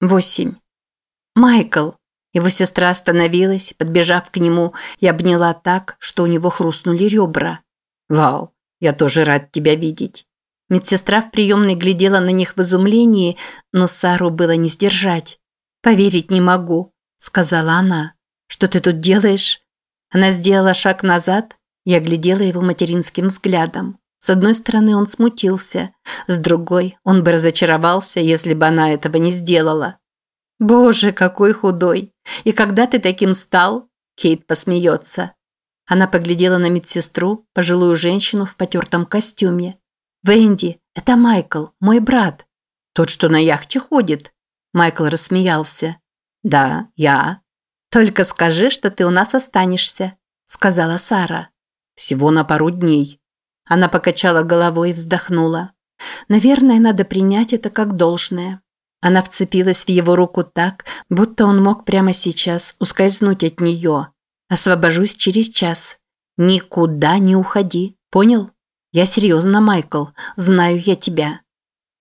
8. «Майкл!» Его сестра остановилась, подбежав к нему и обняла так, что у него хрустнули ребра. «Вау, я тоже рад тебя видеть». Медсестра в приемной глядела на них в изумлении, но Сару было не сдержать. «Поверить не могу», – сказала она. «Что ты тут делаешь?» Она сделала шаг назад и оглядела его материнским взглядом. С одной стороны, он смутился, с другой, он бы разочаровался, если бы она этого не сделала. «Боже, какой худой! И когда ты таким стал?» Кейт посмеется. Она поглядела на медсестру, пожилую женщину в потертом костюме. «Венди, это Майкл, мой брат. Тот, что на яхте ходит». Майкл рассмеялся. «Да, я». «Только скажи, что ты у нас останешься», – сказала Сара. «Всего на пару дней». Она покачала головой и вздохнула. «Наверное, надо принять это как должное». Она вцепилась в его руку так, будто он мог прямо сейчас ускользнуть от нее. «Освобожусь через час. Никуда не уходи, понял? Я серьезно, Майкл, знаю я тебя».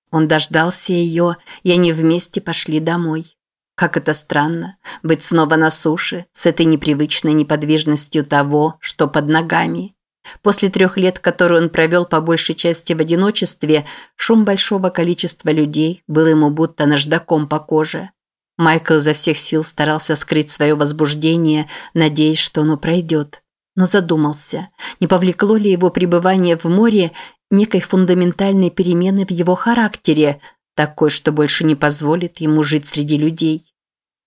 Он дождался ее, и они вместе пошли домой. Как это странно, быть снова на суше, с этой непривычной неподвижностью того, что под ногами. После трех лет, которые он провел по большей части в одиночестве, шум большого количества людей был ему будто наждаком по коже. Майкл изо всех сил старался скрыть свое возбуждение, надеясь, что оно пройдет. Но задумался, не повлекло ли его пребывание в море некой фундаментальной перемены в его характере, такой, что больше не позволит ему жить среди людей.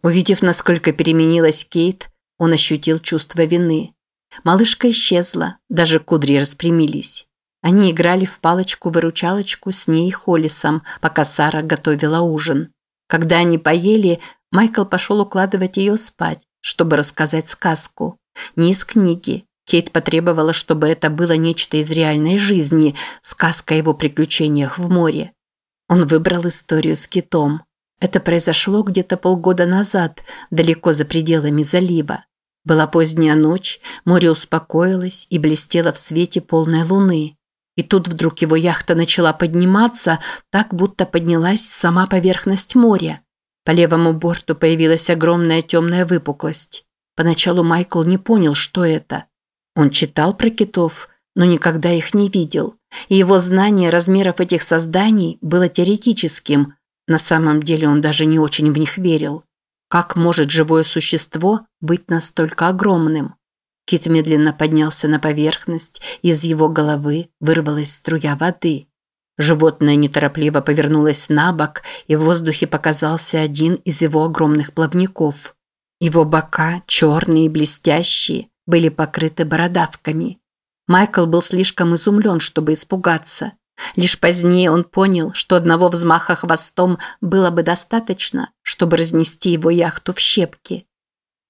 Увидев, насколько переменилась Кейт, он ощутил чувство вины. Малышка исчезла, даже кудри распрямились. Они играли в палочку-выручалочку с ней и Холлисом, пока Сара готовила ужин. Когда они поели, Майкл пошел укладывать ее спать, чтобы рассказать сказку. Не из книги. Кейт потребовала, чтобы это было нечто из реальной жизни, сказка о его приключениях в море. Он выбрал историю с китом. Это произошло где-то полгода назад, далеко за пределами залива. Была поздняя ночь, море успокоилось и блестело в свете полной луны. И тут вдруг его яхта начала подниматься, так будто поднялась сама поверхность моря. По левому борту появилась огромная темная выпуклость. Поначалу Майкл не понял, что это. Он читал про китов, но никогда их не видел. И его знание размеров этих созданий было теоретическим. На самом деле он даже не очень в них верил. Как может живое существо быть настолько огромным? Кит медленно поднялся на поверхность, и из его головы вырвалась струя воды. Животное неторопливо повернулось на бок, и в воздухе показался один из его огромных плавников. Его бока, черные и блестящие, были покрыты бородавками. Майкл был слишком изумлен, чтобы испугаться. Лишь позднее он понял, что одного взмаха хвостом было бы достаточно, чтобы разнести его яхту в щепки.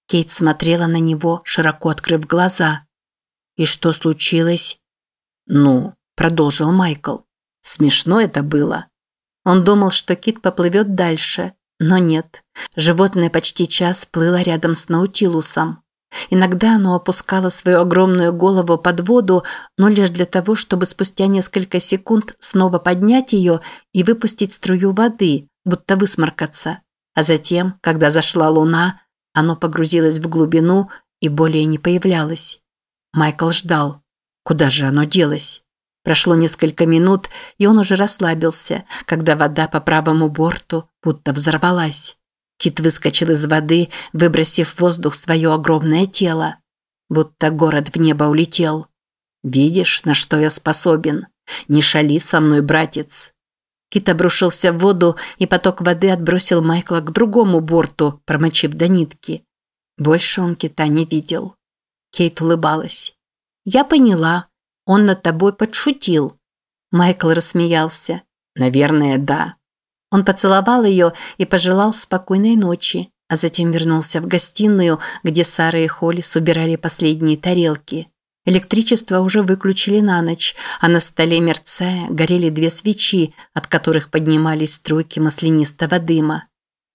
Кейт смотрела на него, широко открыв глаза. «И что случилось?» «Ну», – продолжил Майкл. «Смешно это было». Он думал, что Кит поплывет дальше, но нет. Животное почти час плыло рядом с Наутилусом. Иногда оно опускало свою огромную голову под воду, но лишь для того, чтобы спустя несколько секунд снова поднять ее и выпустить струю воды, будто высморкаться. А затем, когда зашла луна, оно погрузилось в глубину и более не появлялось. Майкл ждал. Куда же оно делось? Прошло несколько минут, и он уже расслабился, когда вода по правому борту будто взорвалась. Кит выскочил из воды, выбросив в воздух свое огромное тело. Будто город в небо улетел. «Видишь, на что я способен? Не шали со мной, братец!» Кит обрушился в воду, и поток воды отбросил Майкла к другому борту, промочив до нитки. Больше он кита не видел. Кейт улыбалась. «Я поняла. Он над тобой подшутил». Майкл рассмеялся. «Наверное, да. Он поцеловал ее и пожелал спокойной ночи, а затем вернулся в гостиную, где Сара и Холли собирали последние тарелки. Электричество уже выключили на ночь, а на столе мерцая горели две свечи, от которых поднимались струйки маслянистого дыма.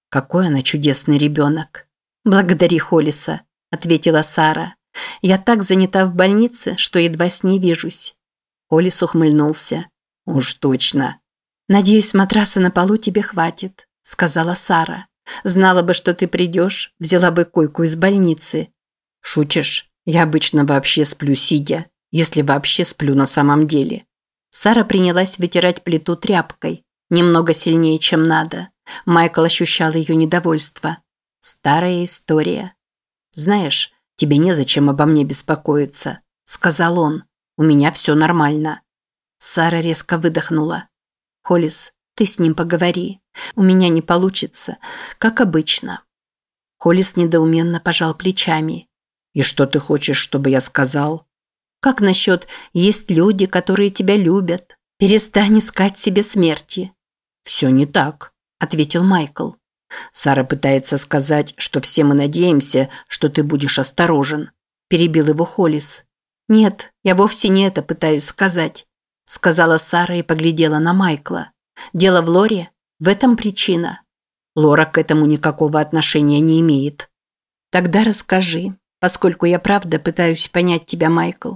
«Какой она чудесный ребенок!» «Благодари Холлиса», – ответила Сара. «Я так занята в больнице, что едва с ней вижусь». Холлис ухмыльнулся. «Уж точно. «Надеюсь, матраса на полу тебе хватит», – сказала Сара. Знала бы, что ты придешь, взяла бы койку из больницы. Шутишь? Я обычно вообще сплю сидя, если вообще сплю на самом деле. Сара принялась вытирать плиту тряпкой, немного сильнее, чем надо. Майкл ощущал ее недовольство. Старая история. Знаешь, тебе незачем обо мне беспокоиться, сказал он. У меня все нормально. Сара резко выдохнула. Холис, ты с ним поговори. У меня не получится, как обычно. Холис недоуменно пожал плечами. «И что ты хочешь, чтобы я сказал?» «Как насчет «есть люди, которые тебя любят»? Перестань искать себе смерти». «Все не так», – ответил Майкл. «Сара пытается сказать, что все мы надеемся, что ты будешь осторожен», – перебил его Холлис. «Нет, я вовсе не это пытаюсь сказать», – сказала Сара и поглядела на Майкла. «Дело в Лоре? В этом причина». «Лора к этому никакого отношения не имеет». «Тогда расскажи, поскольку я правда пытаюсь понять тебя, Майкл.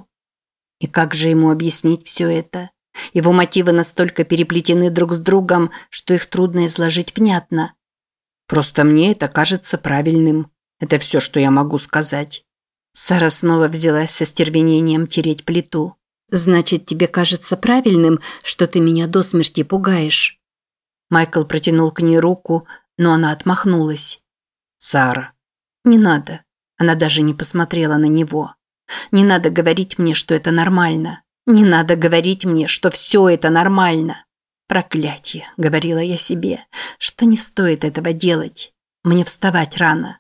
И как же ему объяснить все это? Его мотивы настолько переплетены друг с другом, что их трудно изложить внятно. Просто мне это кажется правильным. Это все, что я могу сказать. Сара снова взялась со стервенением тереть плиту. «Значит, тебе кажется правильным, что ты меня до смерти пугаешь?» Майкл протянул к ней руку, но она отмахнулась. «Сара». «Не надо. Она даже не посмотрела на него. Не надо говорить мне, что это нормально. Не надо говорить мне, что все это нормально. Проклятие, говорила я себе, что не стоит этого делать. Мне вставать рано.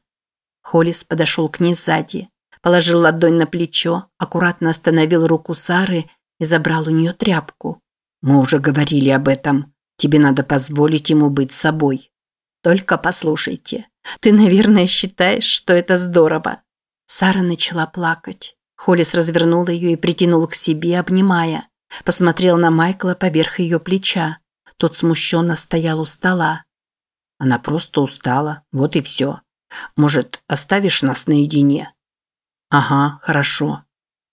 Холис подошел к ней сзади, положил ладонь на плечо, аккуратно остановил руку Сары и забрал у нее тряпку. Мы уже говорили об этом. Тебе надо позволить ему быть собой. Только послушайте. Ты, наверное, считаешь, что это здорово. Сара начала плакать. Холлис развернул ее и притянул к себе, обнимая. Посмотрел на Майкла поверх ее плеча. Тот смущенно стоял у стола. Она просто устала, вот и все. Может, оставишь нас наедине? Ага, хорошо.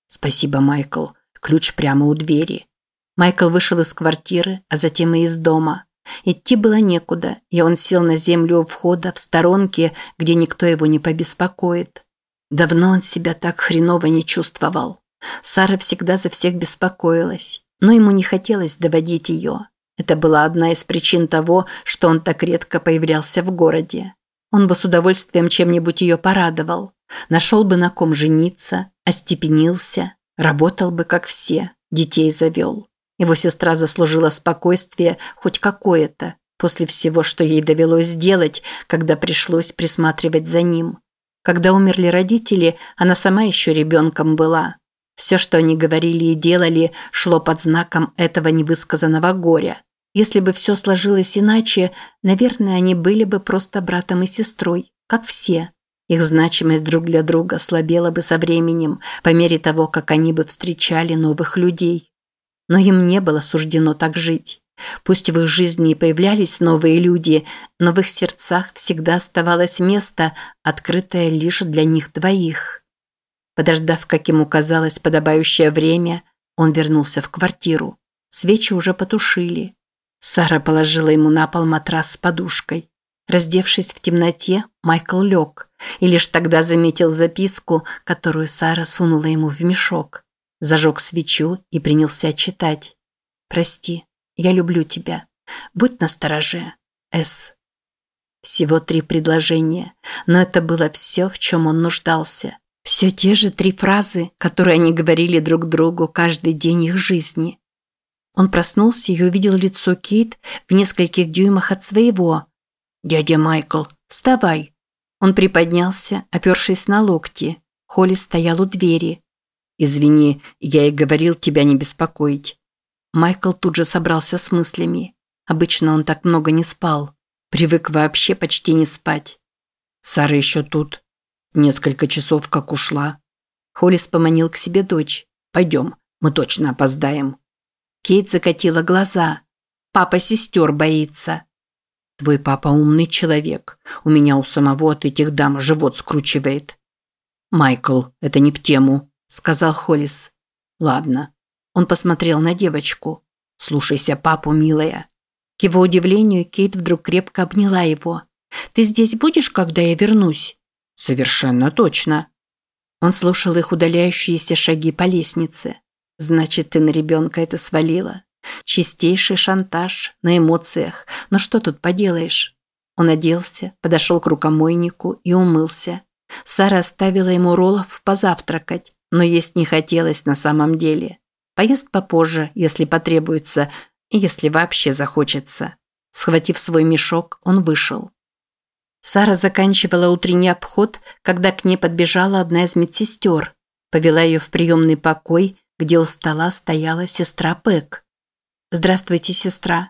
Спасибо, Майкл. Ключ прямо у двери. Майкл вышел из квартиры, а затем и из дома. Идти было некуда, и он сел на землю у входа в сторонке, где никто его не побеспокоит. Давно он себя так хреново не чувствовал. Сара всегда за всех беспокоилась, но ему не хотелось доводить ее. Это была одна из причин того, что он так редко появлялся в городе. Он бы с удовольствием чем-нибудь ее порадовал. Нашел бы на ком жениться, остепенился, работал бы как все, детей завел. Его сестра заслужила спокойствие хоть какое-то после всего, что ей довелось сделать, когда пришлось присматривать за ним. Когда умерли родители, она сама еще ребенком была. Все, что они говорили и делали, шло под знаком этого невысказанного горя. Если бы все сложилось иначе, наверное, они были бы просто братом и сестрой, как все. Их значимость друг для друга слабела бы со временем, по мере того, как они бы встречали новых людей. Но им не было суждено так жить. Пусть в их жизни и появлялись новые люди, но в их сердцах всегда оставалось место, открытое лишь для них двоих. Подождав, как ему казалось, подобающее время, он вернулся в квартиру. Свечи уже потушили. Сара положила ему на пол матрас с подушкой. Раздевшись в темноте, Майкл лег и лишь тогда заметил записку, которую Сара сунула ему в мешок зажег свечу и принялся читать. «Прости, я люблю тебя. Будь настороже. С». Всего три предложения, но это было все, в чем он нуждался. Все те же три фразы, которые они говорили друг другу каждый день их жизни. Он проснулся и увидел лицо Кейт в нескольких дюймах от своего. «Дядя Майкл, вставай!» Он приподнялся, опершись на локти. Холли стоял у двери. «Извини, я и говорил тебя не беспокоить». Майкл тут же собрался с мыслями. Обычно он так много не спал. Привык вообще почти не спать. «Сара еще тут. Несколько часов как ушла». Холлис поманил к себе дочь. «Пойдем, мы точно опоздаем». Кейт закатила глаза. «Папа сестер боится». «Твой папа умный человек. У меня у самого от этих дам живот скручивает». «Майкл, это не в тему», – сказал Холлис. «Ладно». Он посмотрел на девочку. «Слушайся папу, милая». К его удивлению, Кейт вдруг крепко обняла его. Ты здесь будешь, когда я вернусь?» «Совершенно точно». Он слушал их удаляющиеся шаги по лестнице. «Значит, ты на ребенка это свалила. Чистейший шантаж, на эмоциях. Но что тут поделаешь?» Он оделся, подошел к рукомойнику и умылся. Сара оставила ему роллов позавтракать, но есть не хотелось на самом деле. Поест попозже, если потребуется, если вообще захочется. Схватив свой мешок, он вышел. Сара заканчивала утренний обход, когда к ней подбежала одна из медсестер. Повела ее в приемный покой, где у стола стояла сестра Пэк. «Здравствуйте, сестра».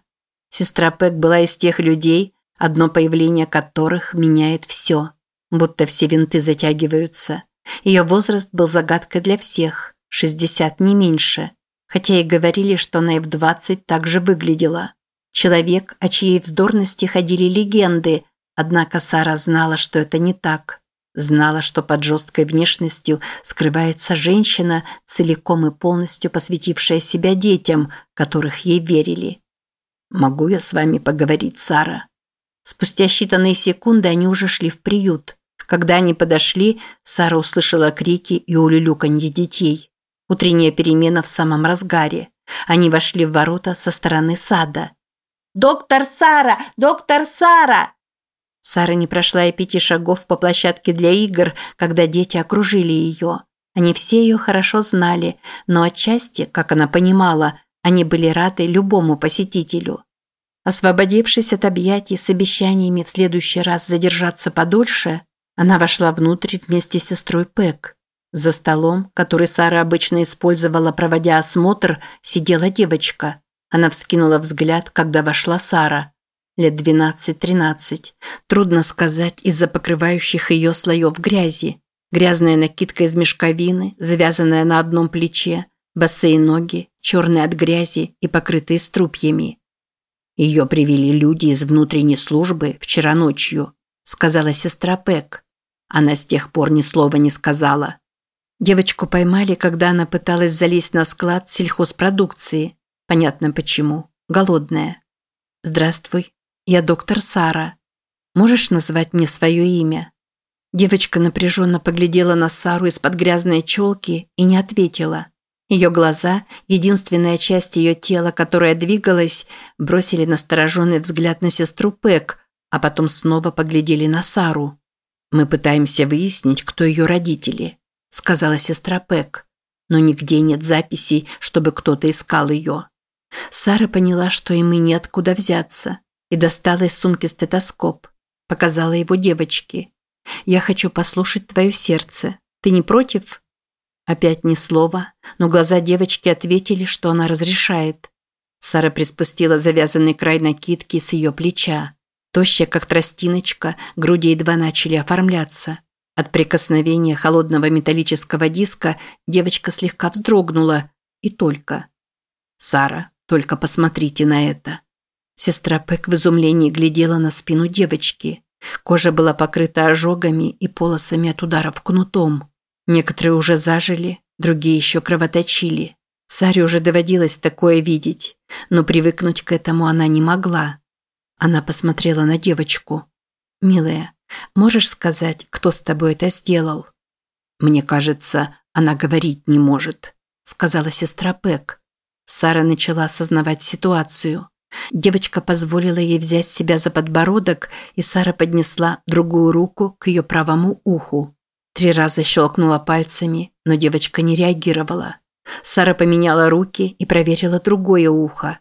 Сестра Пэк была из тех людей, одно появление которых меняет все. Будто все винты затягиваются. Ее возраст был загадкой для всех, 60 не меньше. Хотя и говорили, что она и в 20 так же выглядела. Человек, о чьей вздорности ходили легенды, однако Сара знала, что это не так. Знала, что под жесткой внешностью скрывается женщина, целиком и полностью посвятившая себя детям, которых ей верили. «Могу я с вами поговорить, Сара?» Спустя считанные секунды они уже шли в приют. Когда они подошли, Сара услышала крики и улюлюканье детей. Утренняя перемена в самом разгаре. Они вошли в ворота со стороны сада. «Доктор Сара! Доктор Сара!» Сара не прошла и пяти шагов по площадке для игр, когда дети окружили ее. Они все ее хорошо знали, но отчасти, как она понимала, они были рады любому посетителю. Освободившись от объятий с обещаниями в следующий раз задержаться подольше, она вошла внутрь вместе с сестрой Пэк. За столом, который Сара обычно использовала, проводя осмотр, сидела девочка. Она вскинула взгляд, когда вошла Сара. Лет 12-13. Трудно сказать из-за покрывающих ее слоев грязи. Грязная накидка из мешковины, завязанная на одном плече, босые ноги, черные от грязи и покрытые струпьями. Ее привели люди из внутренней службы вчера ночью, сказала сестра Пэк. Она с тех пор ни слова не сказала. Девочку поймали, когда она пыталась залезть на склад сельхозпродукции. Понятно почему. Голодная. «Здравствуй, я доктор Сара. Можешь назвать мне свое имя?» Девочка напряженно поглядела на Сару из-под грязной челки и не ответила. Ее глаза, единственная часть ее тела, которая двигалась, бросили настороженный взгляд на сестру Пэк, а потом снова поглядели на Сару. «Мы пытаемся выяснить, кто ее родители», – сказала сестра Пэк. «Но нигде нет записей, чтобы кто-то искал ее». Сара поняла, что им и неоткуда взяться, и достала из сумки стетоскоп. Показала его девочке. «Я хочу послушать твое сердце. Ты не против?» Опять ни слова, но глаза девочки ответили, что она разрешает. Сара приспустила завязанный край накидки с ее плеча. Тощая, как тростиночка, груди едва начали оформляться. От прикосновения холодного металлического диска девочка слегка вздрогнула. И только. «Сара, только посмотрите на это». Сестра Пэк в изумлении глядела на спину девочки. Кожа была покрыта ожогами и полосами от ударов кнутом. Некоторые уже зажили, другие еще кровоточили. Саре уже доводилось такое видеть, но привыкнуть к этому она не могла. Она посмотрела на девочку. «Милая, можешь сказать, кто с тобой это сделал?» «Мне кажется, она говорить не может», – сказала сестра Пэк. Сара начала осознавать ситуацию. Девочка позволила ей взять себя за подбородок, и Сара поднесла другую руку к ее правому уху. Три раза щелкнула пальцами, но девочка не реагировала. Сара поменяла руки и проверила другое ухо.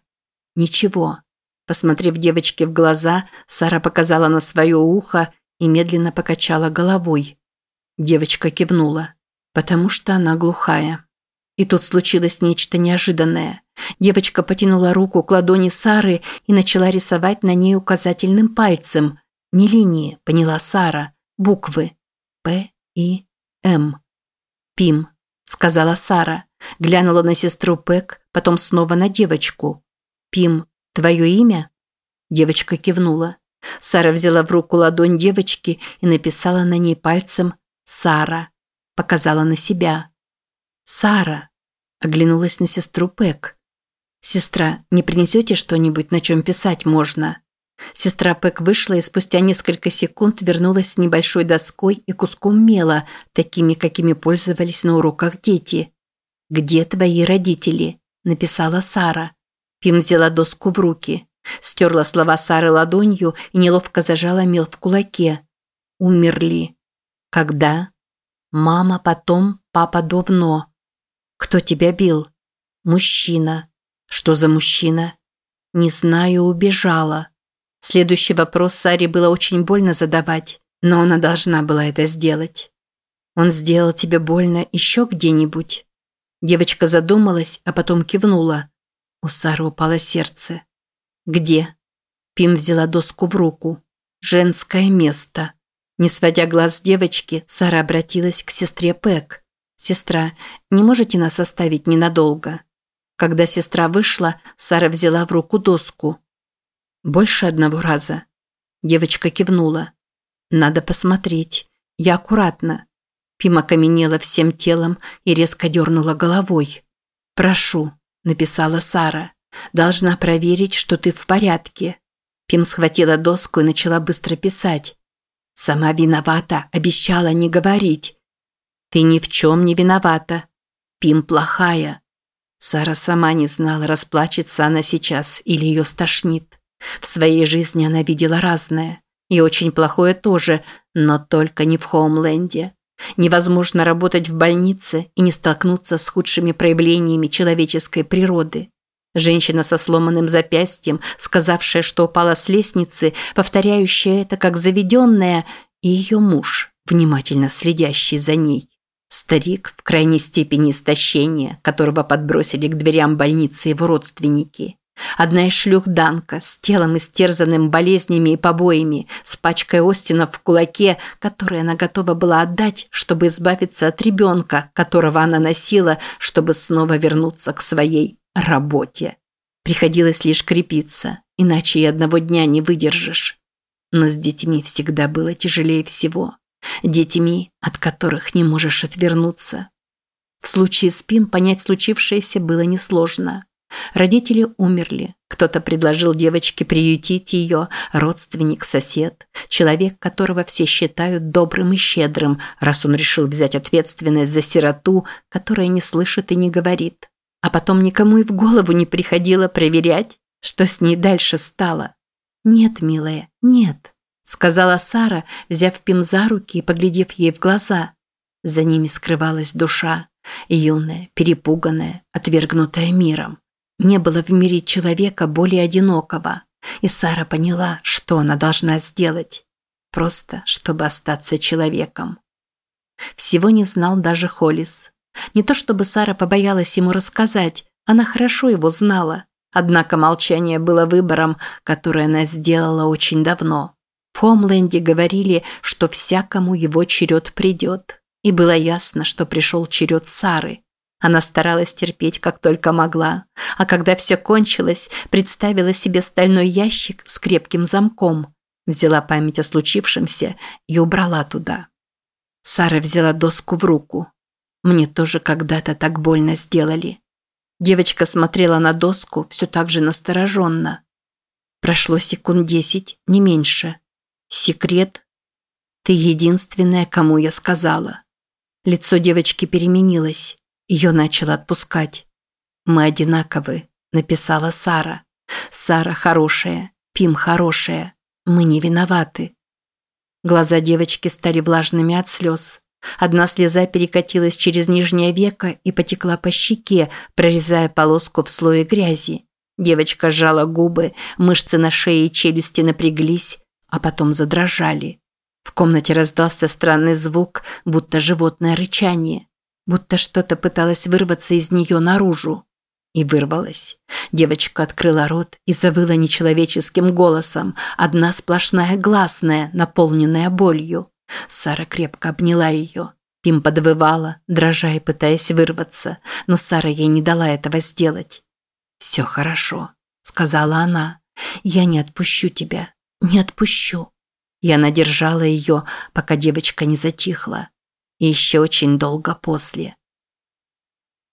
Ничего. Посмотрев девочке в глаза, Сара показала на свое ухо и медленно покачала головой. Девочка кивнула, потому что она глухая. И тут случилось нечто неожиданное. Девочка потянула руку к ладони Сары и начала рисовать на ней указательным пальцем. Не линии, поняла Сара, буквы. П, и М. Пим, сказала Сара, глянула на сестру Пэк, потом снова на девочку. Пим, твое имя? Девочка кивнула. Сара взяла в руку ладонь девочки и написала на ней пальцем «Сара». Показала на себя. «Сара», – оглянулась на сестру Пэк. «Сестра, не принесете что-нибудь, на чем писать можно?» Сестра Пэк вышла и спустя несколько секунд вернулась с небольшой доской и куском мела, такими, какими пользовались на уроках дети. «Где твои родители?» – написала Сара. Пим взяла доску в руки, стерла слова Сары ладонью и неловко зажала мел в кулаке. «Умерли». «Когда?» «Мама, потом, папа давно». «Кто тебя бил?» «Мужчина». «Что за мужчина?» «Не знаю, убежала». Следующий вопрос Саре было очень больно задавать, но она должна была это сделать. «Он сделал тебе больно еще где-нибудь?» Девочка задумалась, а потом кивнула. У Сары упало сердце. «Где?» Пим взяла доску в руку. «Женское место». Не сводя глаз с девочки, Сара обратилась к сестре Пэк. «Сестра, не можете нас оставить ненадолго?» Когда сестра вышла, Сара взяла в руку доску. Больше одного раза. Девочка кивнула. Надо посмотреть. Я аккуратно. Пима каменела всем телом и резко дернула головой. «Прошу», – написала Сара. «Должна проверить, что ты в порядке». Пим схватила доску и начала быстро писать. «Сама виновата, обещала не говорить». «Ты ни в чем не виновата. Пим плохая». Сара сама не знала, расплачется она сейчас или ее стошнит. В своей жизни она видела разное. И очень плохое тоже, но только не в Хоумленде. Невозможно работать в больнице и не столкнуться с худшими проявлениями человеческой природы. Женщина со сломанным запястьем, сказавшая, что упала с лестницы, повторяющая это как заведенная, и ее муж, внимательно следящий за ней. Старик в крайней степени истощения, которого подбросили к дверям больницы его родственники. Одна из шлюх Данка с телом истерзанным болезнями и побоями, с пачкой Остина в кулаке, которую она готова была отдать, чтобы избавиться от ребенка, которого она носила, чтобы снова вернуться к своей работе. Приходилось лишь крепиться, иначе и одного дня не выдержишь. Но с детьми всегда было тяжелее всего. Детьми, от которых не можешь отвернуться. В случае с Пим понять случившееся было несложно. Родители умерли. Кто-то предложил девочке приютить ее, родственник, сосед, человек, которого все считают добрым и щедрым, раз он решил взять ответственность за сироту, которая не слышит и не говорит. А потом никому и в голову не приходило проверять, что с ней дальше стало. «Нет, милая, нет», – сказала Сара, взяв Пим за руки и поглядев ей в глаза. За ними скрывалась душа, юная, перепуганная, отвергнутая миром. Не было в мире человека более одинокого, и Сара поняла, что она должна сделать. Просто, чтобы остаться человеком. Всего не знал даже Холлис. Не то чтобы Сара побоялась ему рассказать, она хорошо его знала. Однако молчание было выбором, который она сделала очень давно. В Хомленде говорили, что всякому его черед придет. И было ясно, что пришел черед Сары – она старалась терпеть как только могла, а когда все кончилось, представила себе стальной ящик с крепким замком, взяла память о случившемся и убрала туда. Сара взяла доску в руку. Мне тоже когда-то так больно сделали. Девочка смотрела на доску все так же настороженно. Прошло секунд десять, не меньше. Секрет? Ты единственная, кому я сказала. Лицо девочки переменилось. Ее начало отпускать. «Мы одинаковы», – написала Сара. «Сара хорошая, Пим хорошая. Мы не виноваты». Глаза девочки стали влажными от слез. Одна слеза перекатилась через нижнее веко и потекла по щеке, прорезая полоску в слое грязи. Девочка сжала губы, мышцы на шее и челюсти напряглись, а потом задрожали. В комнате раздался странный звук, будто животное рычание будто что-то пыталось вырваться из нее наружу. И вырвалось. Девочка открыла рот и завыла нечеловеческим голосом, одна сплошная гласная, наполненная болью. Сара крепко обняла ее. Пим подвывала, дрожа и пытаясь вырваться, но Сара ей не дала этого сделать. «Все хорошо», – сказала она. «Я не отпущу тебя, не отпущу». Я надержала ее, пока девочка не затихла и еще очень долго после.